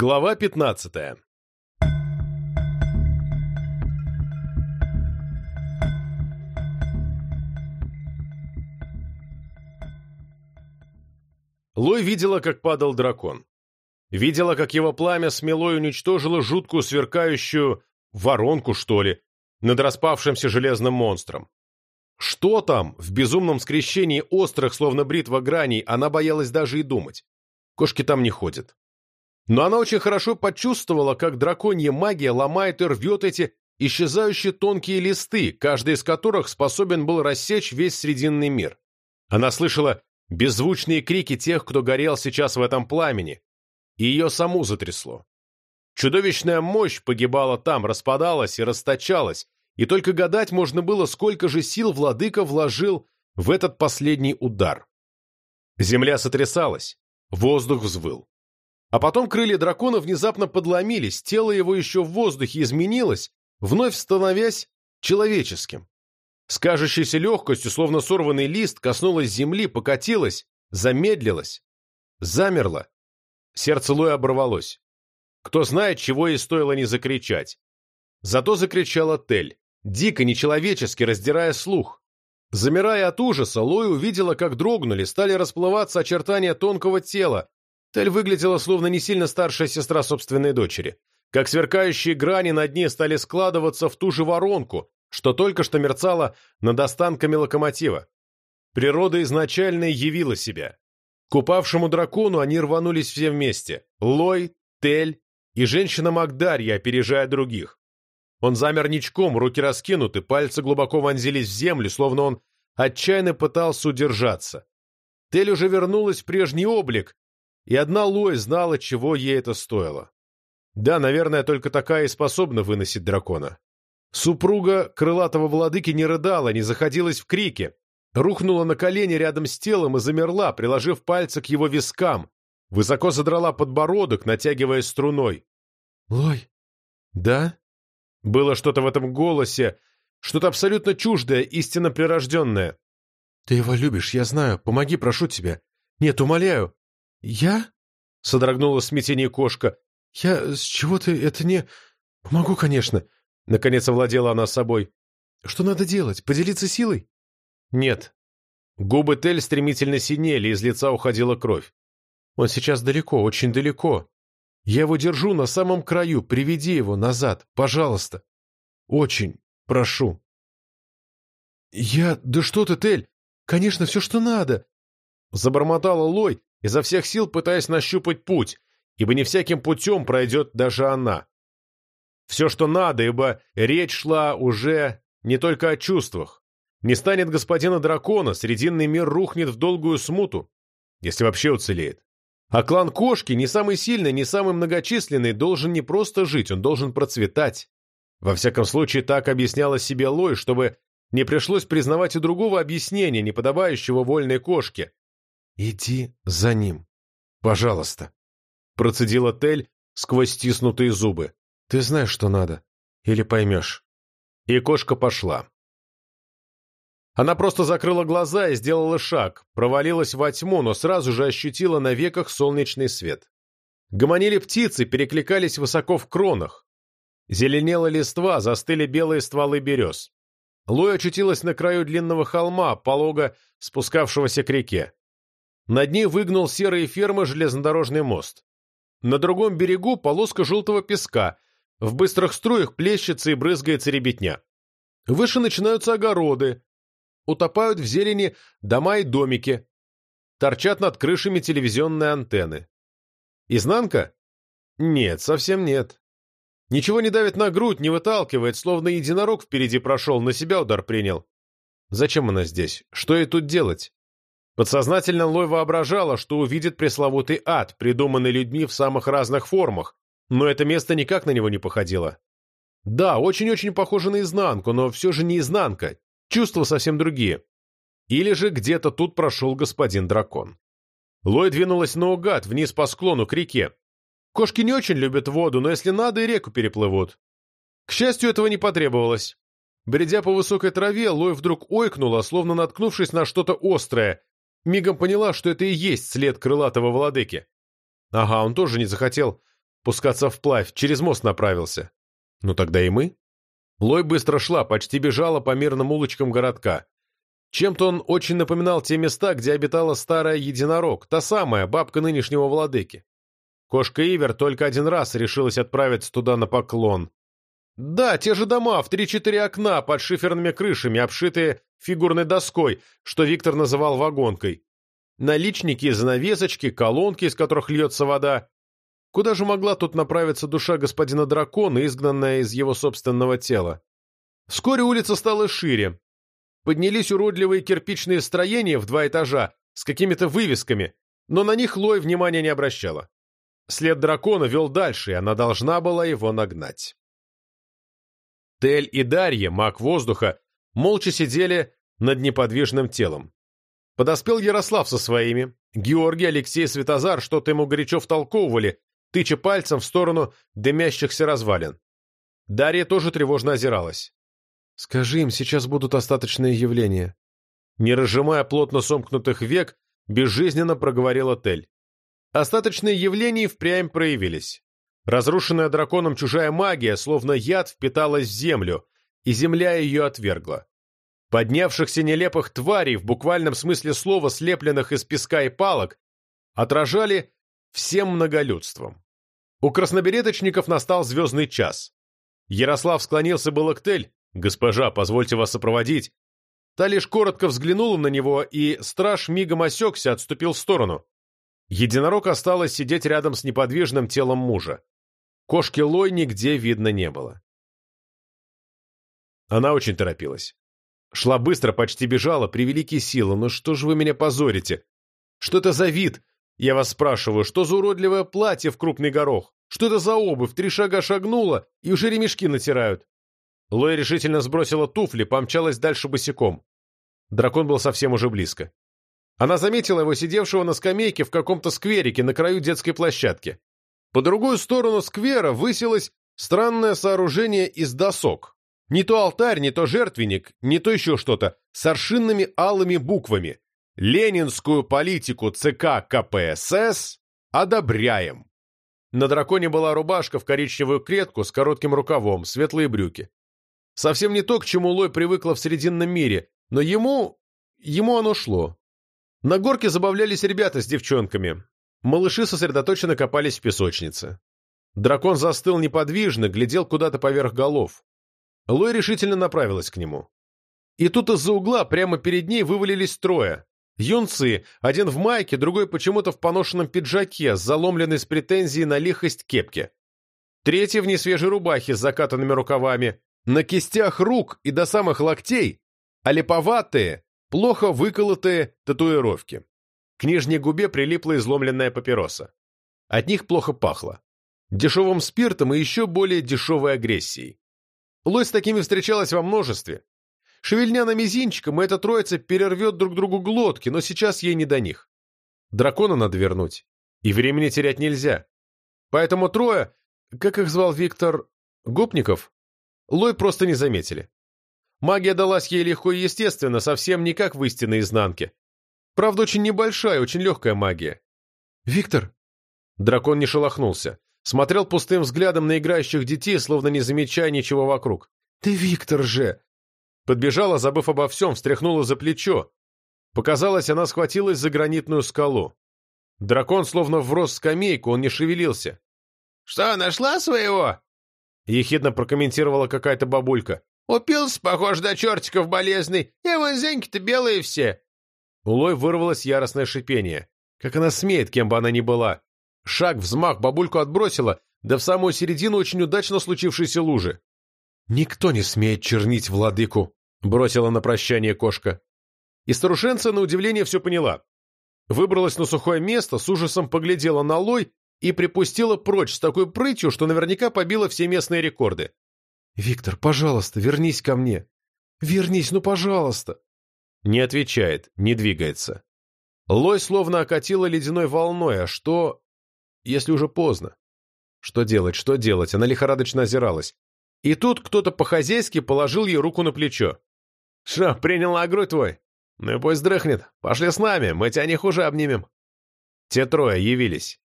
Глава 15 Лой видела, как падал дракон. Видела, как его пламя смело и уничтожило жуткую сверкающую воронку, что ли, над распавшимся железным монстром. Что там, в безумном скрещении острых, словно бритва граней, она боялась даже и думать. Кошки там не ходят. Но она очень хорошо почувствовала, как драконья магия ломает и рвет эти исчезающие тонкие листы, каждый из которых способен был рассечь весь Срединный мир. Она слышала беззвучные крики тех, кто горел сейчас в этом пламени, и ее саму затрясло. Чудовищная мощь погибала там, распадалась и расточалась, и только гадать можно было, сколько же сил владыка вложил в этот последний удар. Земля сотрясалась, воздух взвыл. А потом крылья дракона внезапно подломились, тело его еще в воздухе изменилось, вновь становясь человеческим. С кажущейся легкостью, словно сорванный лист, коснулась земли, покатилась, замедлилась, замерла. Сердце Лоя оборвалось. Кто знает, чего ей стоило не закричать. Зато закричала Тель, дико, нечеловечески, раздирая слух. Замирая от ужаса, Лой увидела, как дрогнули, стали расплываться очертания тонкого тела, Тель выглядела словно не сильно старшая сестра собственной дочери. Как сверкающие грани над ней стали складываться в ту же воронку, что только что мерцала над останками локомотива. Природа изначально явила себя. К упавшему дракону они рванулись все вместе. Лой, Тель и женщина Магдарья, опережая других. Он замер ничком, руки раскинуты, пальцы глубоко вонзились в землю, словно он отчаянно пытался удержаться. Тель уже вернулась в прежний облик, и одна Лой знала, чего ей это стоило. Да, наверное, только такая и способна выносить дракона. Супруга крылатого владыки не рыдала, не заходилась в крике, рухнула на колени рядом с телом и замерла, приложив пальцы к его вискам, высоко задрала подбородок, натягивая струной. «Лой, да?» Было что-то в этом голосе, что-то абсолютно чуждое, истинно прирожденное. «Ты его любишь, я знаю. Помоги, прошу тебя. Нет, умоляю. «Я?» — содрогнула смятение кошка. «Я... С чего ты... Это не... Помогу, конечно». Наконец овладела она собой. «Что надо делать? Поделиться силой?» «Нет». Губы Тель стремительно синели, из лица уходила кровь. «Он сейчас далеко, очень далеко. Я его держу на самом краю, приведи его назад, пожалуйста. Очень прошу». «Я... Да что ты, Тель? Конечно, все, что надо!» Забормотала Лой, изо всех сил пытаясь нащупать путь, ибо не всяким путем пройдет даже она. Все, что надо, ибо речь шла уже не только о чувствах. Не станет господина дракона, срединный мир рухнет в долгую смуту, если вообще уцелеет. А клан кошки, не самый сильный, не самый многочисленный, должен не просто жить, он должен процветать. Во всяком случае, так объясняла себе Лой, чтобы не пришлось признавать и другого объяснения, не подобающего вольной кошке, «Иди за ним, пожалуйста», — процедила Тель сквозь стиснутые зубы. «Ты знаешь, что надо. Или поймешь». И кошка пошла. Она просто закрыла глаза и сделала шаг, провалилась во тьму, но сразу же ощутила на веках солнечный свет. Гомонили птицы, перекликались высоко в кронах. Зеленела листва, застыли белые стволы берез. Луи очутилась на краю длинного холма, полого спускавшегося к реке. Над ней выгнул серые фермы железнодорожный мост. На другом берегу полоска желтого песка, в быстрых струях плещется и брызгается ребятня. Выше начинаются огороды, утопают в зелени дома и домики, торчат над крышами телевизионные антенны. Изнанка? Нет, совсем нет. Ничего не давит на грудь, не выталкивает, словно единорог впереди прошел, на себя удар принял. Зачем она здесь? Что ей тут делать? Подсознательно Лой воображала, что увидит пресловутый ад, придуманный людьми в самых разных формах, но это место никак на него не походило. Да, очень-очень похоже на изнанку, но все же не изнанка, чувства совсем другие. Или же где-то тут прошел господин дракон. Лой двинулась наугад, вниз по склону, к реке. Кошки не очень любят воду, но если надо, и реку переплывут. К счастью, этого не потребовалось. Бредя по высокой траве, Лой вдруг ойкнула, словно наткнувшись на что-то острое, мигом поняла, что это и есть след крылатого владыки. Ага, он тоже не захотел пускаться вплавь, через мост направился. Ну тогда и мы. Лой быстро шла, почти бежала по мирным улочкам городка. Чем-то он очень напоминал те места, где обитала старая единорог, та самая, бабка нынешнего владыки. Кошка Ивер только один раз решилась отправиться туда на поклон. Да, те же дома в три-четыре окна под шиферными крышами, обшитые фигурной доской, что Виктор называл вагонкой. Наличники, занавесочки, колонки, из которых льется вода. Куда же могла тут направиться душа господина дракона, изгнанная из его собственного тела? Вскоре улица стала шире, поднялись уродливые кирпичные строения в два этажа с какими-то вывесками, но на них Лой внимания не обращала. След дракона вел дальше, и она должна была его нагнать. Тель и Дарья, маг воздуха, молча сидели над неподвижным телом. Подоспел Ярослав со своими. Георгий, Алексей, Светозар что-то ему горячо втолковывали, тыча пальцем в сторону дымящихся развалин. Дарья тоже тревожно озиралась. Скажи им, сейчас будут остаточные явления. Не разжимая плотно сомкнутых век, безжизненно проговорила Тель. Остаточные явления впрямь проявились. Разрушенная драконом чужая магия, словно яд, впиталась в землю, и земля ее отвергла. Поднявшихся нелепых тварей, в буквальном смысле слова слепленных из песка и палок, отражали всем многолюдством. У краснобереточников настал звездный час. Ярослав склонился было к Тель, «Госпожа, позвольте вас сопроводить». Та лишь коротко взглянула на него, и страж мигом осекся, отступил в сторону. Единорог осталась сидеть рядом с неподвижным телом мужа. Кошки Лой нигде видно не было. Она очень торопилась. Шла быстро, почти бежала, при великие силы. «Ну что же вы меня позорите? Что это за вид? Я вас спрашиваю, что за уродливое платье в крупный горох? Что это за обувь? Три шага шагнула, и уже ремешки натирают. Лой решительно сбросила туфли, помчалась дальше босиком. Дракон был совсем уже близко. Она заметила его сидевшего на скамейке в каком-то скверике на краю детской площадки. По другую сторону сквера высилось странное сооружение из досок. Не то алтарь, не то жертвенник, не то еще что-то, с аршинными алыми буквами. Ленинскую политику ЦК КПСС одобряем. На драконе была рубашка в коричневую клетку с коротким рукавом, светлые брюки. Совсем не то, к чему Лой привыкла в Срединном мире, но ему... ему оно шло. На горке забавлялись ребята с девчонками. Малыши сосредоточенно копались в песочнице. Дракон застыл неподвижно, глядел куда-то поверх голов. Лой решительно направилась к нему. И тут из-за угла прямо перед ней вывалились трое. Юнцы, один в майке, другой почему-то в поношенном пиджаке, с заломленной с претензией на лихость кепки. Третий в несвежей рубахе с закатанными рукавами, на кистях рук и до самых локтей олиповатые, плохо выколотые татуировки. К нижней губе прилипла изломленная папироса. От них плохо пахло. Дешевым спиртом и еще более дешевой агрессией. Лой с такими встречалась во множестве. Шевельня на мизинчиком, и эта троица перервет друг другу глотки, но сейчас ей не до них. Дракона надо вернуть. И времени терять нельзя. Поэтому трое, как их звал Виктор, гопников, Лой просто не заметили. Магия далась ей легко и естественно, совсем не как в истинной изнанке. Правда, очень небольшая, очень легкая магия. «Виктор!» Дракон не шелохнулся. Смотрел пустым взглядом на играющих детей, словно не замечая ничего вокруг. «Ты Виктор же!» Подбежала, забыв обо всем, встряхнула за плечо. Показалось, она схватилась за гранитную скалу. Дракон словно врос в скамейку, он не шевелился. «Что, нашла своего?» Ехидно прокомментировала какая-то бабулька. «Упился, похож до чертиков болезный, и зеньки-то белые все». У Лой вырвалось яростное шипение. Как она смеет, кем бы она ни была. Шаг, взмах, бабульку отбросила, да в самую середину очень удачно случившейся лужи. «Никто не смеет чернить владыку», — бросила на прощание кошка. И старушенца, на удивление, все поняла. Выбралась на сухое место, с ужасом поглядела на Лой и припустила прочь с такой прытью, что наверняка побила все местные рекорды. «Виктор, пожалуйста, вернись ко мне. Вернись, ну пожалуйста!» Не отвечает, не двигается. Лой словно окатила ледяной волной, а что, если уже поздно? Что делать, что делать? Она лихорадочно озиралась. И тут кто-то по-хозяйски положил ей руку на плечо. «Шо, принял на твой? Ну и пусть дрыхнет. Пошли с нами, мы тебя не хуже обнимем». Те трое явились.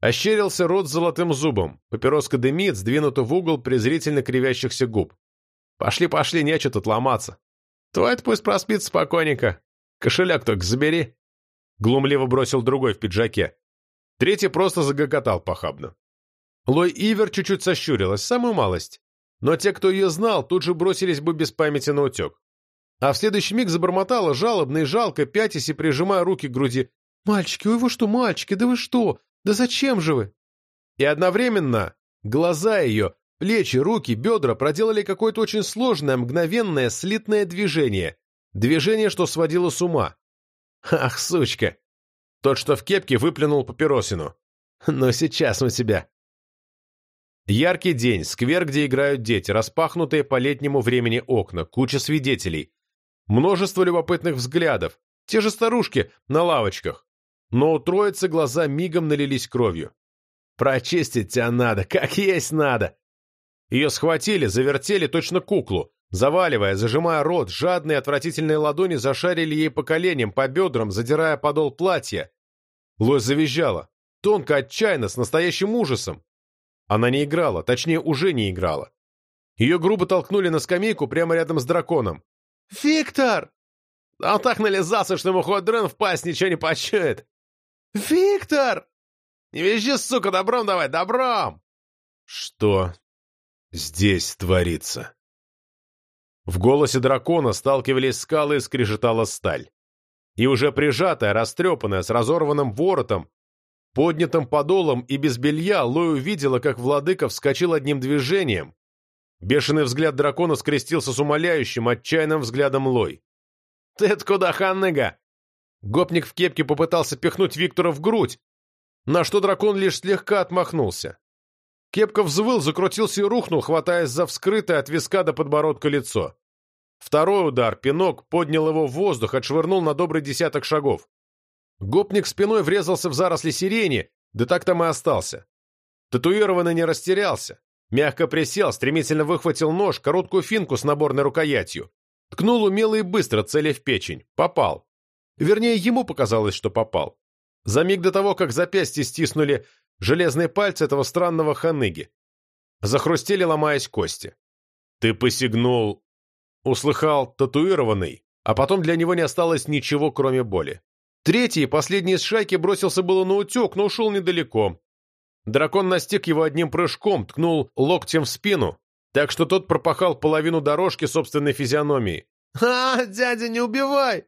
Ощерился рот с золотым зубом, папироска дымит, сдвинута в угол презрительно кривящихся губ. Пошли, пошли, нечего тут ломаться. Твой-то пусть проспит спокойненько. Кошелек только забери. Глумливо бросил другой в пиджаке. Третий просто загоготал похабно. Лой Ивер чуть-чуть сощурилась, самую малость. Но те, кто ее знал, тут же бросились бы без памяти на утек. А в следующий миг забормотала жалобно и жалко, пятясь и прижимая руки к груди. «Мальчики, ой, вы что, мальчики, да вы что? Да зачем же вы?» И одновременно глаза ее, плечи, руки, бедра проделали какое-то очень сложное, мгновенное, слитное движение. Движение, что сводило с ума. «Ах, сучка!» Тот, что в кепке, выплюнул папиросину. «Но сейчас мы тебя!» Яркий день, сквер, где играют дети, распахнутые по летнему времени окна, куча свидетелей. Множество любопытных взглядов, те же старушки на лавочках. Но у троицы глаза мигом налились кровью. «Прочистить тебя надо, как есть надо!» Ее схватили, завертели точно куклу, заваливая, зажимая рот, жадные отвратительные ладони зашарили ей по коленям, по бедрам, задирая подол платья. Лось завизжала, тонко, отчаянно, с настоящим ужасом. Она не играла, точнее, уже не играла. Ее грубо толкнули на скамейку прямо рядом с драконом. «Виктор!» Он так нализался, что ему хоть дрын в пасть ничего не почует. «Виктор!» «Не визжи, сука, добром давай, добром!» «Что здесь творится?» В голосе дракона сталкивались скалы и скрежетала сталь. И уже прижатая, растрепанная, с разорванным воротом, Поднятым подолом и без белья Лой увидела, как владыка вскочил одним движением. Бешеный взгляд дракона скрестился с умоляющим, отчаянным взглядом Лой. «Ты откуда, Ханнега?» Гопник в кепке попытался пихнуть Виктора в грудь, на что дракон лишь слегка отмахнулся. Кепка взвыл, закрутился и рухнул, хватаясь за вскрытое от виска до подбородка лицо. Второй удар, пинок, поднял его в воздух, отшвырнул на добрый десяток шагов. Гопник спиной врезался в заросли сирени, да так там и остался. Татуированный не растерялся. Мягко присел, стремительно выхватил нож, короткую финку с наборной рукоятью. Ткнул умело и быстро, целя в печень. Попал. Вернее, ему показалось, что попал. За миг до того, как запястье стиснули железные пальцы этого странного ханыги. Захрустели, ломаясь кости. «Ты посягнул...» Услыхал татуированный, а потом для него не осталось ничего, кроме боли. Третий, последний из шайки, бросился было на утек, но ушел недалеко. Дракон настиг его одним прыжком, ткнул локтем в спину, так что тот пропахал половину дорожки собственной физиономии. «А, дядя, не убивай!»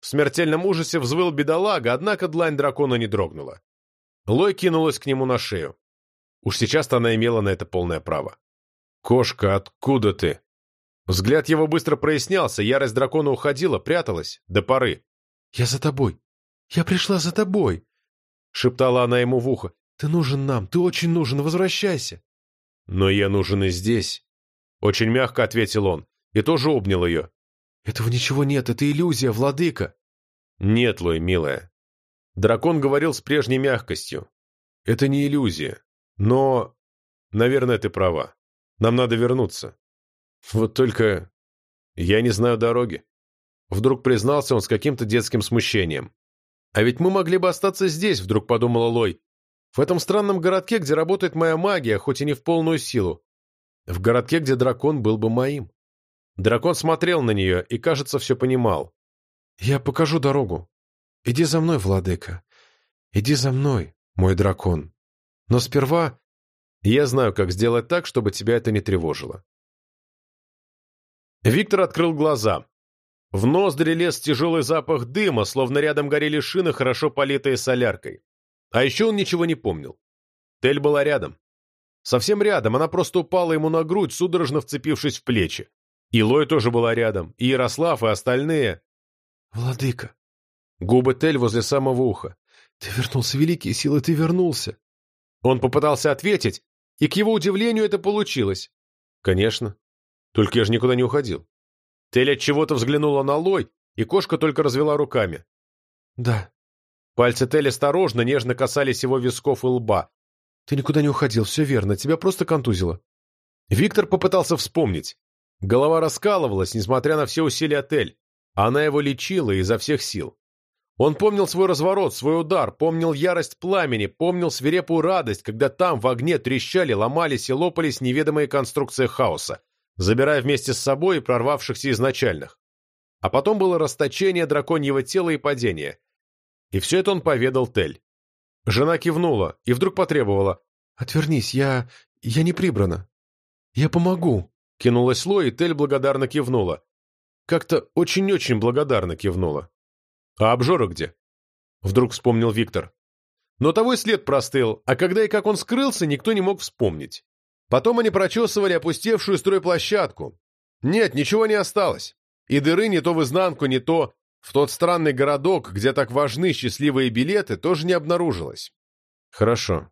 В смертельном ужасе взвыл бедолага, однако длань дракона не дрогнула. Лой кинулась к нему на шею. Уж сейчас-то она имела на это полное право. «Кошка, откуда ты?» Взгляд его быстро прояснялся, ярость дракона уходила, пряталась, до поры. «Я за тобой. «Я пришла за тобой!» — шептала она ему в ухо. «Ты нужен нам, ты очень нужен, возвращайся!» «Но я нужен и здесь!» — очень мягко ответил он, и тоже обнял ее. «Этого ничего нет, это иллюзия, владыка!» «Нет, Лой, милая!» Дракон говорил с прежней мягкостью. «Это не иллюзия, но...» «Наверное, ты права. Нам надо вернуться. Вот только... Я не знаю дороги». Вдруг признался он с каким-то детским смущением. «А ведь мы могли бы остаться здесь», — вдруг подумала Лой. «В этом странном городке, где работает моя магия, хоть и не в полную силу. В городке, где дракон был бы моим». Дракон смотрел на нее и, кажется, все понимал. «Я покажу дорогу. Иди за мной, владыка. Иди за мной, мой дракон. Но сперва я знаю, как сделать так, чтобы тебя это не тревожило». Виктор открыл глаза. В ноздри лез тяжелый запах дыма, словно рядом горели шины, хорошо политые соляркой. А еще он ничего не помнил. Тель была рядом. Совсем рядом, она просто упала ему на грудь, судорожно вцепившись в плечи. И Лой тоже была рядом, и Ярослав, и остальные. «Владыка!» Губы Тель возле самого уха. «Ты вернулся, великие силы, ты вернулся!» Он попытался ответить, и, к его удивлению, это получилось. «Конечно. Только я же никуда не уходил. Тель от чего-то взглянула на Лой, и кошка только развела руками. «Да». Пальцы Тель осторожно, нежно касались его висков и лба. «Ты никуда не уходил, все верно, тебя просто контузило». Виктор попытался вспомнить. Голова раскалывалась, несмотря на все усилия Тель, она его лечила изо всех сил. Он помнил свой разворот, свой удар, помнил ярость пламени, помнил свирепую радость, когда там в огне трещали, ломались и лопались неведомые конструкции хаоса, забирая вместе с собой прорвавшихся изначальных. А потом было расточение драконьего тела и падение. И все это он поведал Тель. Жена кивнула и вдруг потребовала. «Отвернись, я... я не прибрана. Я помогу!» Кинулась Ло, и Тель благодарно кивнула. Как-то очень-очень благодарно кивнула. «А обжора где?» Вдруг вспомнил Виктор. Но того и след простыл, а когда и как он скрылся, никто не мог вспомнить. Потом они прочесывали опустевшую стройплощадку. Нет, ничего не осталось. И дыры не то в изнанку, не то в тот странный городок, где так важны счастливые билеты, тоже не обнаружилось. Хорошо.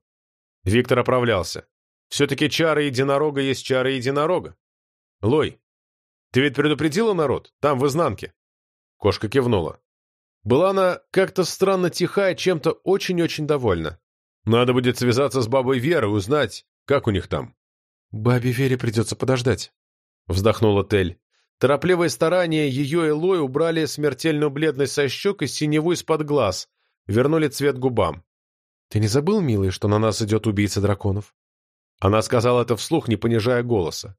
Виктор оправлялся. Все-таки чары единорога есть чары единорога. Лой, ты ведь предупредила народ? Там, в изнанке. Кошка кивнула. Была она как-то странно тихая, чем-то очень-очень довольна. Надо будет связаться с бабой Верой, узнать, как у них там. «Бабе Вере придется подождать», — вздохнула Тель. Торопливые старания ее и Лой убрали смертельную бледность со щек и синеву из-под глаз, вернули цвет губам. «Ты не забыл, милый, что на нас идет убийца драконов?» Она сказала это вслух, не понижая голоса.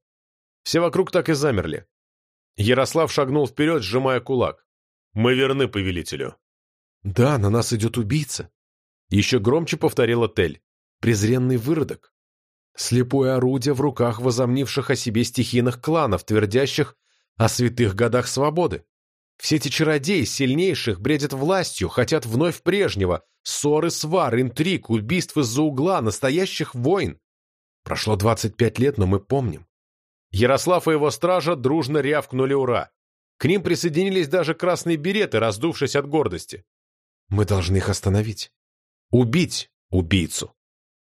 Все вокруг так и замерли. Ярослав шагнул вперед, сжимая кулак. «Мы верны повелителю». «Да, на нас идет убийца», — еще громче повторила Тель. «Презренный выродок. Слепое орудие в руках возомнивших о себе стихийных кланов, твердящих о святых годах свободы. Все эти чародеи, сильнейших, бредят властью, хотят вновь прежнего. Ссоры, свар, интриг, убийств из-за угла, настоящих войн. Прошло двадцать пять лет, но мы помним. Ярослав и его стража дружно рявкнули «Ура!». К ним присоединились даже красные береты, раздувшись от гордости. Мы должны их остановить. Убить убийцу.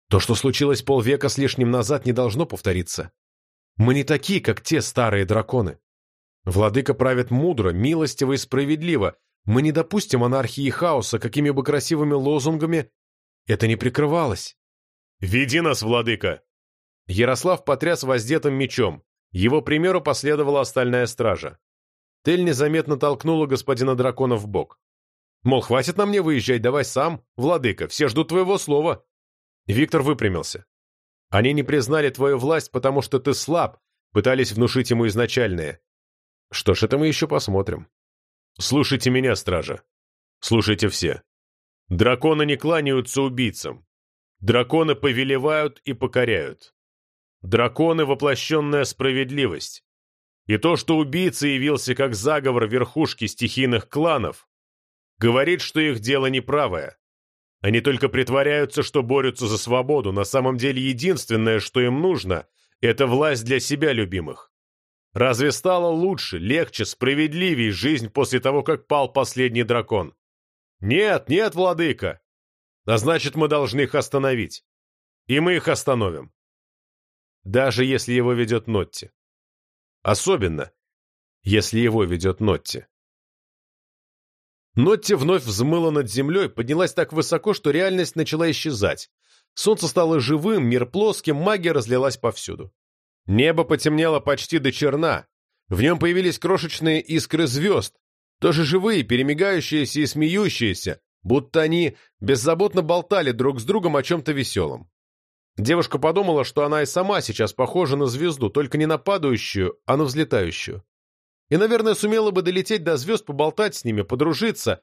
То, что случилось полвека с лишним назад, не должно повториться. Мы не такие, как те старые драконы. Владыка правит мудро, милостиво и справедливо. Мы не допустим анархии и хаоса, какими бы красивыми лозунгами это не прикрывалось. «Веди нас, владыка!» Ярослав потряс воздетым мечом. Его примеру последовала остальная стража. Тель незаметно толкнула господина дракона в бок. Мол, хватит на мне выезжать, давай сам, владыка, все ждут твоего слова. Виктор выпрямился. Они не признали твою власть, потому что ты слаб, пытались внушить ему изначальное. Что ж, это мы еще посмотрим. Слушайте меня, стража. Слушайте все. Драконы не кланяются убийцам. Драконы повелевают и покоряют. Драконы — воплощенная справедливость. И то, что убийца явился как заговор верхушки стихийных кланов, говорит, что их дело неправое. Они только притворяются, что борются за свободу, на самом деле единственное, что им нужно, это власть для себя любимых. Разве стало лучше, легче, справедливее жизнь после того, как пал последний дракон? Нет, нет, владыка. А значит, мы должны их остановить. И мы их остановим. Даже если его ведет Нотти. Особенно, если его ведет Нотти. Нотти вновь взмыла над землей, поднялась так высоко, что реальность начала исчезать. Солнце стало живым, мир плоским, магия разлилась повсюду. Небо потемнело почти до черна. В нем появились крошечные искры звезд, тоже живые, перемигающиеся и смеющиеся, будто они беззаботно болтали друг с другом о чем-то веселом. Девушка подумала, что она и сама сейчас похожа на звезду, только не на падающую, а на взлетающую. И, наверное, сумела бы долететь до звезд, поболтать с ними, подружиться.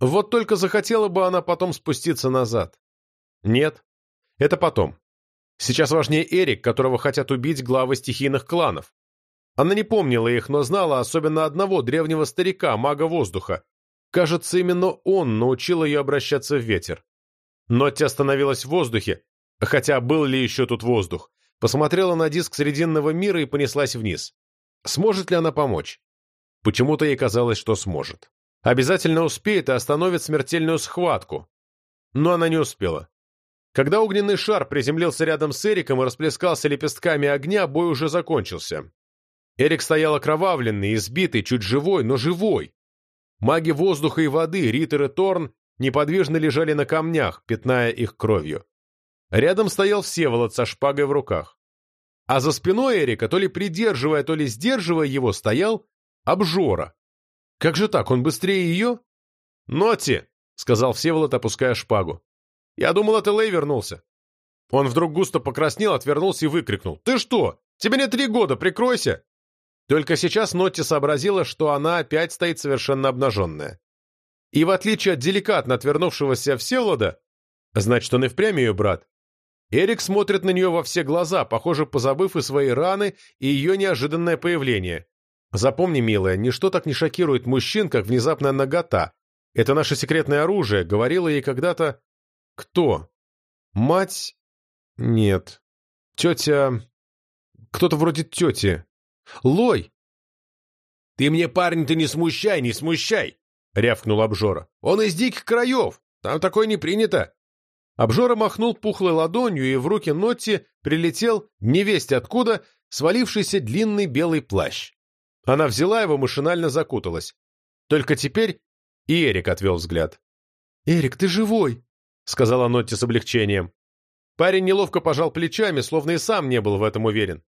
Вот только захотела бы она потом спуститься назад. Нет, это потом. Сейчас важнее Эрик, которого хотят убить главы стихийных кланов. Она не помнила их, но знала особенно одного древнего старика, мага воздуха. Кажется, именно он научил ее обращаться в ветер. Нотти остановилась в воздухе, хотя был ли еще тут воздух, посмотрела на диск Срединного мира и понеслась вниз. Сможет ли она помочь? Почему-то ей казалось, что сможет. Обязательно успеет и остановит смертельную схватку. Но она не успела. Когда огненный шар приземлился рядом с Эриком и расплескался лепестками огня, бой уже закончился. Эрик стоял окровавленный, избитый, чуть живой, но живой. Маги воздуха и воды, Риттер и Торн, неподвижно лежали на камнях, пятная их кровью. Рядом стоял Всеволод со шпагой в руках. А за спиной Эрика, то ли придерживая, то ли сдерживая его, стоял обжора. Как же так, он быстрее ее? «Ноти!» — сказал Всеволод, опуская шпагу. «Я думал, это Лей вернулся». Он вдруг густо покраснел, отвернулся и выкрикнул. «Ты что? Тебе не три года, прикройся!» Только сейчас Нотти сообразила, что она опять стоит совершенно обнаженная. И в отличие от деликатно отвернувшегося Всеволода, значит, он и впрямь ее брат, Эрик смотрит на нее во все глаза, похоже, позабыв и свои раны, и ее неожиданное появление. Запомни, милая, ничто так не шокирует мужчин, как внезапная нагота. Это наше секретное оружие, говорила ей когда-то... Кто? Мать? Нет. Тетя... Кто-то вроде тети. Лой! «Ты мне, парень, ты не смущай, не смущай!» — рявкнул Обжора. «Он из диких краев! Там такое не принято!» Обжора махнул пухлой ладонью, и в руки Нотти прилетел, невесть откуда, свалившийся длинный белый плащ. Она взяла его, машинально закуталась. Только теперь и Эрик отвел взгляд. «Эрик, ты живой!» — сказала Нотти с облегчением. Парень неловко пожал плечами, словно и сам не был в этом уверен.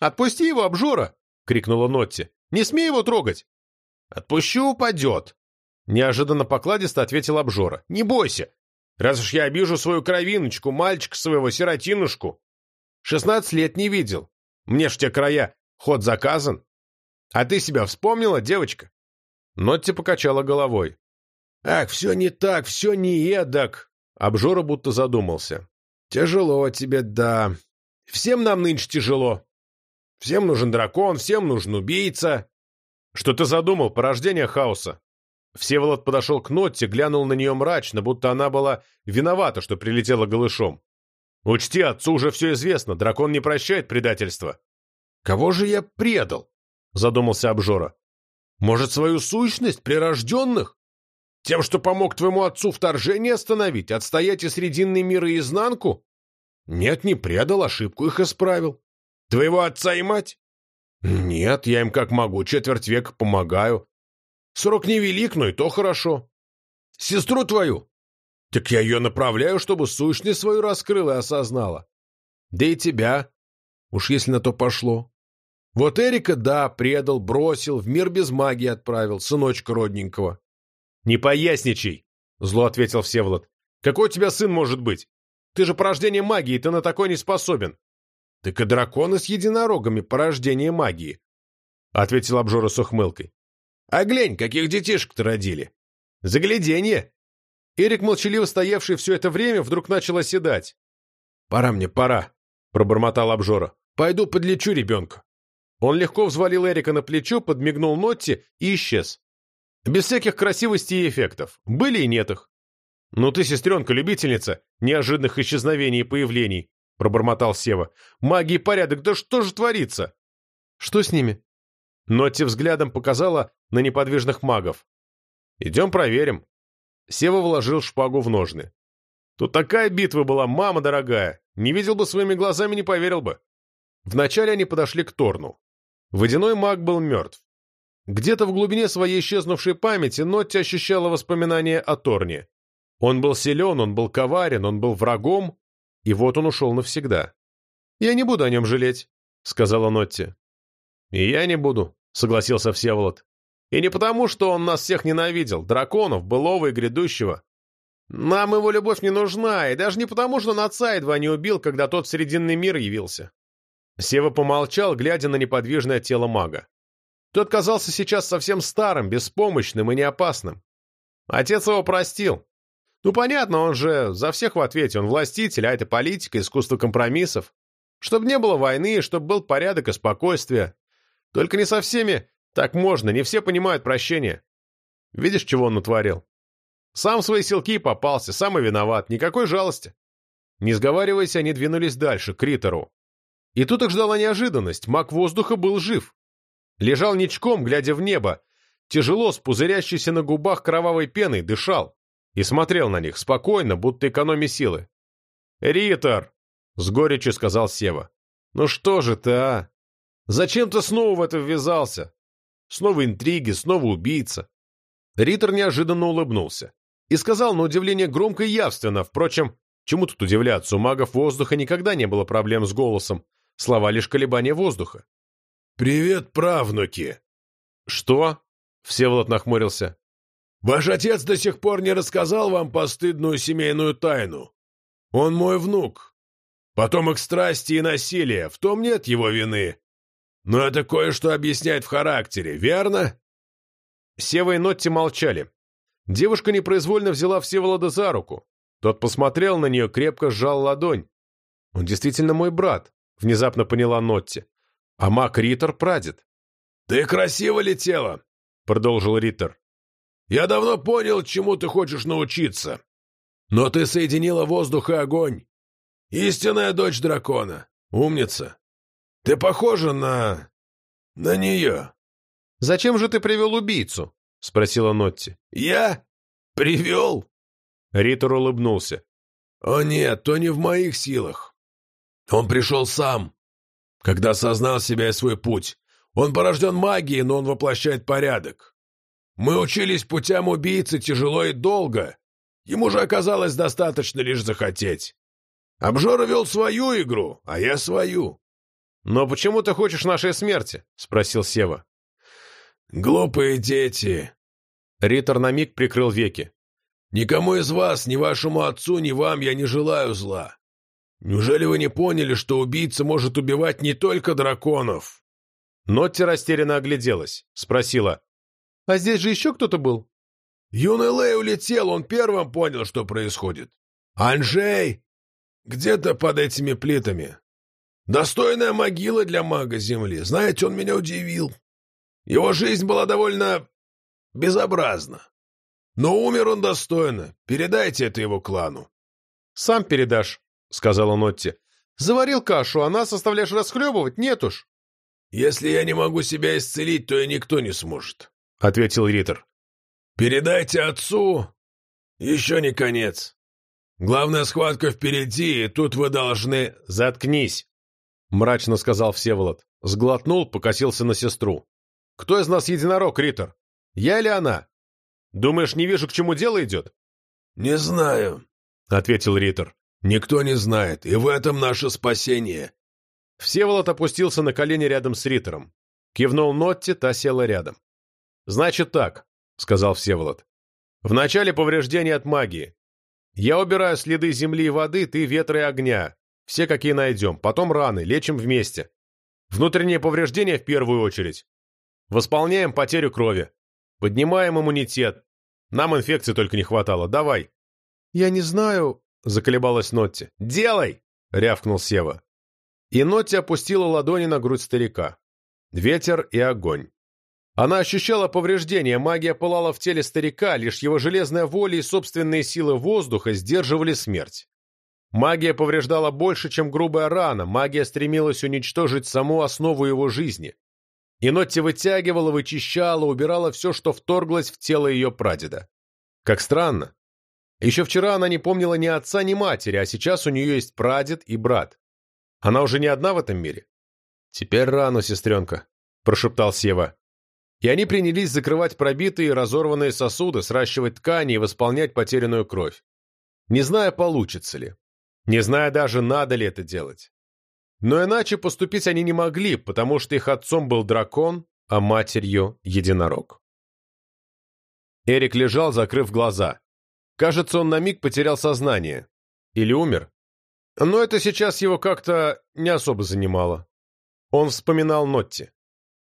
«Отпусти его, обжора!» — крикнула Нотти. «Не смей его трогать!» «Отпущу, упадет!» Неожиданно покладисто ответил обжора. «Не бойся! Раз уж я обижу свою кровиночку, мальчика своего, сиротинушку. Шестнадцать лет не видел. Мне ж те края ход заказан. А ты себя вспомнила, девочка?» Нотти покачала головой. «Ах, все не так, все не эдак!» Обжора будто задумался. «Тяжело тебе, да. Всем нам нынче тяжело. Всем нужен дракон, всем нужен убийца. Что ты задумал, порождение хаоса? Всеволод подошел к Нотте, глянул на нее мрачно, будто она была виновата, что прилетела голышом. Учти, отцу уже все известно, дракон не прощает предательства. Кого же я предал? Задумался Обжора. Может, свою сущность прирожденных? Тем, что помог твоему отцу вторжение остановить, отстоять и срединный мир и изнанку? Нет, не предал, ошибку их исправил. Твоего отца и мать? Нет, я им как могу, четверть века помогаю. Срок невелик, но и то хорошо. Сестру твою? Так я ее направляю, чтобы сущность свою раскрыла и осознала. Да и тебя, уж если на то пошло. Вот Эрика, да, предал, бросил, в мир без магии отправил, сыночка родненького. Не поясничай, зло ответил Всеволод. Какой у тебя сын может быть? Ты же порождение магии, ты на такой не способен. — Так и драконы с единорогами — порождение магии, — ответил обжора с ухмылкой. — А глянь, каких детишек-то родили! Загляденье! Эрик, молчаливо стоявший все это время, вдруг начал оседать. — Пора мне, пора, — пробормотал обжора. — Пойду подлечу ребенка. Он легко взвалил Эрика на плечо, подмигнул Нотти и исчез. Без всяких красивостей и эффектов. Были и нет их. «Ну ты, сестренка, любительница неожиданных исчезновений и появлений», — пробормотал Сева. «Магия и порядок, да что же творится?» «Что с ними?» Нотти взглядом показала на неподвижных магов. «Идем проверим». Сева вложил шпагу в ножны. «Тут такая битва была, мама дорогая! Не видел бы своими глазами, не поверил бы». Вначале они подошли к Торну. Водяной маг был мертв. Где-то в глубине своей исчезнувшей памяти Нотти ощущала воспоминания о Торне. Он был силен, он был коварен, он был врагом, и вот он ушел навсегда. «Я не буду о нем жалеть», — сказала Нотти. «И я не буду», — согласился Всеволод. «И не потому, что он нас всех ненавидел, драконов, былого и грядущего. Нам его любовь не нужна, и даже не потому, что он отца едва не убил, когда тот в Срединный мир явился». Сева помолчал, глядя на неподвижное тело мага. Тот казался сейчас совсем старым, беспомощным и неопасным. Отец его простил, ну, понятно, он же за всех в ответе, он властитель, а это политика, искусство компромиссов. Чтобы не было войны, чтобы был порядок и спокойствие. Только не со всеми так можно, не все понимают прощения. Видишь, чего он натворил? Сам в свои силки попался, сам и виноват, никакой жалости. Не сговариваясь, они двинулись дальше, к Ритору. И тут их ждала неожиданность, маг воздуха был жив. Лежал ничком, глядя в небо, тяжело, с пузырящейся на губах кровавой пеной, дышал и смотрел на них спокойно, будто экономя силы. «Ритор!» — с горечью сказал Сева. «Ну что же ты, а? Зачем ты снова в это ввязался? Снова интриги, снова убийца». Риттер неожиданно улыбнулся и сказал на удивление громко и явственно, впрочем, чему тут удивляться, у магов воздуха никогда не было проблем с голосом, слова лишь колебания воздуха. «Привет, правнуки!» «Что?» — Всеволод нахмурился. Ваш отец до сих пор не рассказал вам постыдную семейную тайну. Он мой внук. Потомок страсти и насилия, в том нет его вины. Но это кое-что объясняет в характере, верно?» Сева и Нотти молчали. Девушка непроизвольно взяла Всеволода за руку. Тот посмотрел на нее, крепко сжал ладонь. «Он действительно мой брат», — внезапно поняла Нотти. «А маг Риттер — прадед». «Ты красиво летела», — продолжил Риттер. «Я давно понял, чему ты хочешь научиться. Но ты соединила воздух и огонь. Истинная дочь дракона. Умница. Ты похожа на... на нее». «Зачем же ты привел убийцу?» — спросила Нотти. «Я? Привел?» Риттер улыбнулся. «О нет, то не в моих силах. Он пришел сам, когда осознал себя и свой путь. Он порожден магией, но он воплощает порядок. Мы учились путям убийцы тяжело и долго. Ему же оказалось достаточно лишь захотеть. Обжора вел свою игру, а я свою. «Но почему ты хочешь нашей смерти?» — спросил Сева. «Глупые дети!» Риттер на миг прикрыл веки. «Никому из вас, ни вашему отцу, ни вам я не желаю зла. Неужели вы не поняли, что убийца может убивать не только драконов?» Нотти растерянно огляделась, спросила. «А здесь же еще кто-то был?» «Юный Лэй улетел, он первым понял, что происходит. Анжей! Где-то под этими плитами. Достойная могила для мага Земли. Знаете, он меня удивил. Его жизнь была довольно безобразна. Но умер он достойно. Передайте это его клану. «Сам передашь», — сказала Нотти. «Заварил кашу, а нас оставляешь расхлебывать? Нет уж». «Если я не могу себя исцелить, то и никто не сможет», — ответил Риттер. «Передайте отцу. Еще не конец. Главная схватка впереди, и тут вы должны...» «Заткнись», — мрачно сказал Всеволод. Сглотнул, покосился на сестру. Кто из нас единорог, Риттер? Я или она? Думаешь, не вижу, к чему дело идет?» «Не знаю», — ответил Риттер. «Никто не знает, и в этом наше спасение». Всеволод опустился на колени рядом с Риттером. Кивнул Нотти, та села рядом. «Значит так», — сказал Всеволод. «Вначале повреждения от магии. Я убираю следы земли и воды, ты ветра и огня. Все, какие найдем. Потом раны, лечим вместе. Внутренние повреждения в первую очередь. Восполняем потерю крови. Поднимаем иммунитет. Нам инфекции только не хватало. Давай. Я не знаю, заколебалась Нотти. Делай! рявкнул Сева. И Нотти опустила ладони на грудь старика. Ветер и огонь. Она ощущала повреждения, магия пылала в теле старика, лишь его железная воля и собственные силы воздуха сдерживали смерть. Магия повреждала больше, чем грубая рана, магия стремилась уничтожить саму основу его жизни. И Нотти вытягивала, вычищала, убирала все, что вторглось в тело ее прадеда. Как странно. Еще вчера она не помнила ни отца, ни матери, а сейчас у нее есть прадед и брат. Она уже не одна в этом мире. «Теперь рану, сестренка», – прошептал Сева. И они принялись закрывать пробитые и разорванные сосуды, сращивать ткани и восполнять потерянную кровь. Не зная, получится ли. Не зная даже, надо ли это делать. Но иначе поступить они не могли, потому что их отцом был дракон, а матерью — единорог. Эрик лежал, закрыв глаза. Кажется, он на миг потерял сознание. Или умер. Но это сейчас его как-то не особо занимало. Он вспоминал Нотти.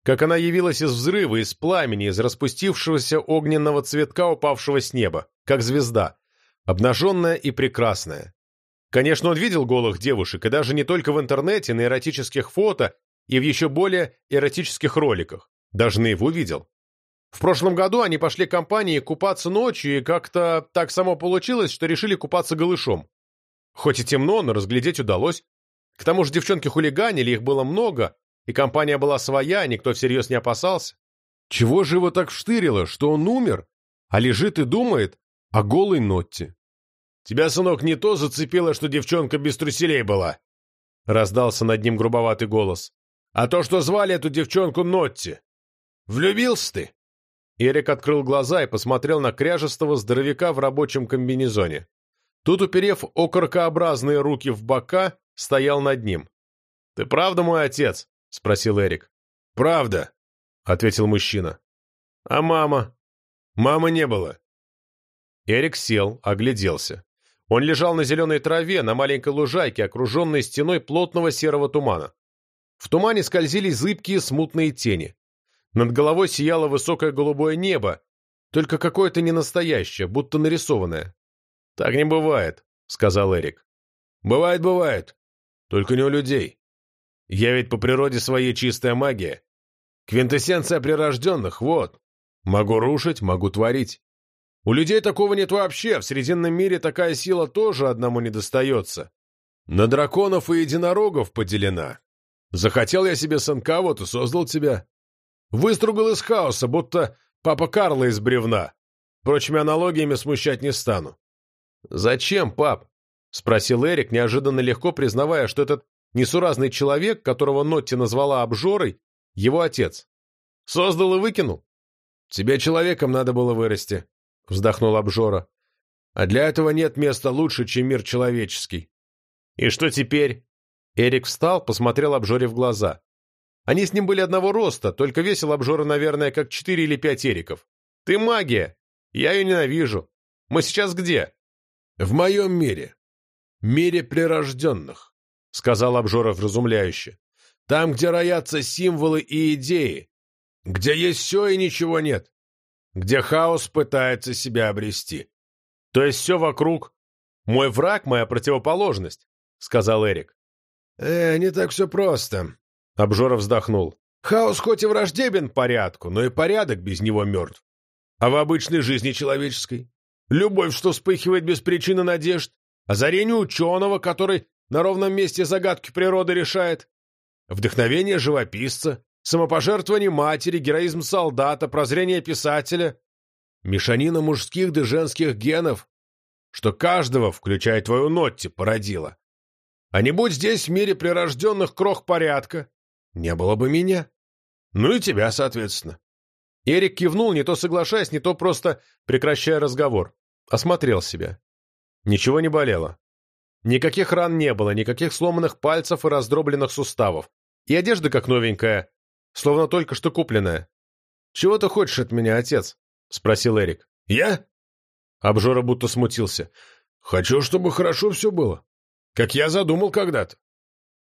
Как она явилась из взрыва, из пламени, из распустившегося огненного цветка, упавшего с неба, как звезда, обнаженная и прекрасная. Конечно, он видел голых девушек, и даже не только в интернете, на эротических фото и в еще более эротических роликах. Даже наяву видел. В прошлом году они пошли к компании купаться ночью, и как-то так само получилось, что решили купаться голышом. Хоть и темно, но разглядеть удалось. К тому же девчонки хулиганили, их было много, и компания была своя, никто всерьез не опасался. Чего же его так вштырило, что он умер, а лежит и думает о голой Нотте? Тебя, сынок, не то зацепило, что девчонка без труселей была?» Раздался над ним грубоватый голос. «А то, что звали эту девчонку Нотти. Влюбился ты?» Эрик открыл глаза и посмотрел на кряжестого здоровяка в рабочем комбинезоне. Тут, уперев окоркообразные руки в бока, стоял над ним. «Ты правда мой отец?» — спросил Эрик. «Правда», — ответил мужчина. «А мама?» «Мамы не было. Эрик сел, огляделся. Он лежал на зеленой траве, на маленькой лужайке, окруженной стеной плотного серого тумана. В тумане скользили зыбкие смутные тени. Над головой сияло высокое голубое небо, только какое-то ненастоящее, будто нарисованное. «Так не бывает», — сказал Эрик. «Бывает, бывает. Только не у людей. Я ведь по природе своей чистая магия. Квинтэссенция прирожденных, вот. Могу рушить, могу творить. У людей такого нет вообще, в Срединном мире такая сила тоже одному не достается. На драконов и единорогов поделена. Захотел я себе сынка, вот и создал тебя. Выстругал из хаоса, будто папа Карла из бревна. Прочими аналогиями смущать не стану. «Зачем, пап?» — спросил Эрик, неожиданно легко признавая, что этот несуразный человек, которого Нотти назвала обжорой, его отец. «Создал и выкинул?» «Тебе человеком надо было вырасти», — вздохнул обжора. «А для этого нет места лучше, чем мир человеческий». «И что теперь?» Эрик встал, посмотрел обжоре в глаза. Они с ним были одного роста, только весил обжора, наверное, как четыре или пять Эриков. «Ты магия! Я ее ненавижу. Мы сейчас где?» «В моем мире. Мире прирожденных», — сказал Обжоров разумляюще. «Там, где роятся символы и идеи, где есть все и ничего нет, где хаос пытается себя обрести». «То есть все вокруг? Мой враг — моя противоположность», — сказал Эрик. «Э, не так все просто», Обжора вздохнул. «Хаос хоть и враждебен порядку, но и порядок без него мертв. А в обычной жизни человеческой? Любовь, что вспыхивает без причины надежд, озарение ученого, который на ровном месте загадки природы решает, вдохновение живописца, самопожертвование матери, героизм солдата, прозрение писателя, мешанина мужских да женских генов, что каждого, включая твою Нотти, породила. А не будь здесь в мире прирожденных крох порядка, не было бы меня. Ну и тебя, соответственно. Эрик кивнул, не то соглашаясь, не то просто прекращая разговор. Осмотрел себя. Ничего не болело. Никаких ран не было, никаких сломанных пальцев и раздробленных суставов. И одежда как новенькая, словно только что купленная. «Чего ты хочешь от меня, отец?» — спросил Эрик. «Я?» Обжора будто смутился. «Хочу, чтобы хорошо все было. Как я задумал когда-то».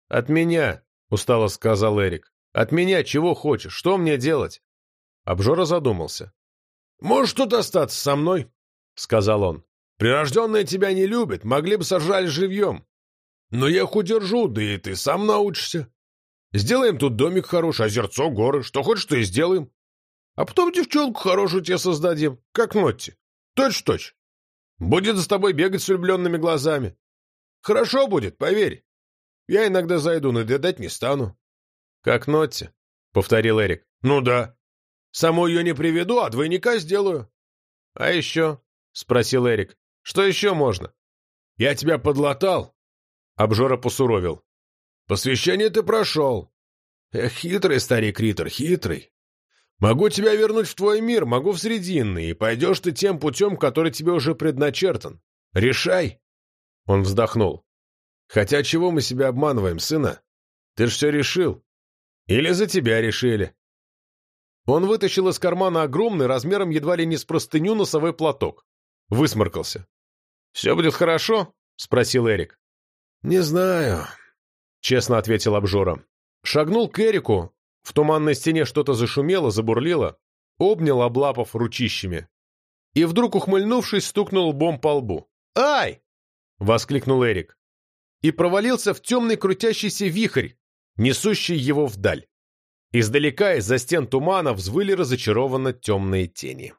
«От меня», — устало сказал Эрик. «От меня чего хочешь? Что мне делать?» Обжора задумался. «Можешь тут остаться со мной?» — сказал он. «Прирожденные тебя не любят, могли бы сожрали живьем. Но я их удержу, да и ты сам научишься. Сделаем тут домик хороший, озерцо, горы, что хочешь, то и сделаем. А потом девчонку хорошую тебе создадим, как Нотти. Точь-точь. Будет за тобой бегать с влюбленными глазами. Хорошо будет, поверь. Я иногда зайду, но дать не стану. — Как Нотти, — повторил Эрик. — Ну да. Саму ее не приведу, а двойника сделаю. — А еще? — спросил Эрик. — Что еще можно? — Я тебя подлатал. Обжора посуровил. — Посвящение ты прошел. Эх, хитрый старик Риттер, хитрый. Могу тебя вернуть в твой мир, могу в Срединный, и пойдешь ты тем путем, который тебе уже предначертан. Решай. Он вздохнул. Хотя чего мы себя обманываем, сына? Ты ж все решил. Или за тебя решили. Он вытащил из кармана огромный, размером едва ли не с простыню, носовой платок. Высморкался. «Все будет хорошо?» — спросил Эрик. «Не знаю», — честно ответил обжора. Шагнул к Эрику. В туманной стене что-то зашумело, забурлило. Обнял, облапов ручищами. И вдруг, ухмыльнувшись, стукнул лбом по лбу. «Ай!» — воскликнул Эрик и провалился в темный крутящийся вихрь, несущий его вдаль. Издалека из-за стен тумана взвыли разочарованно темные тени.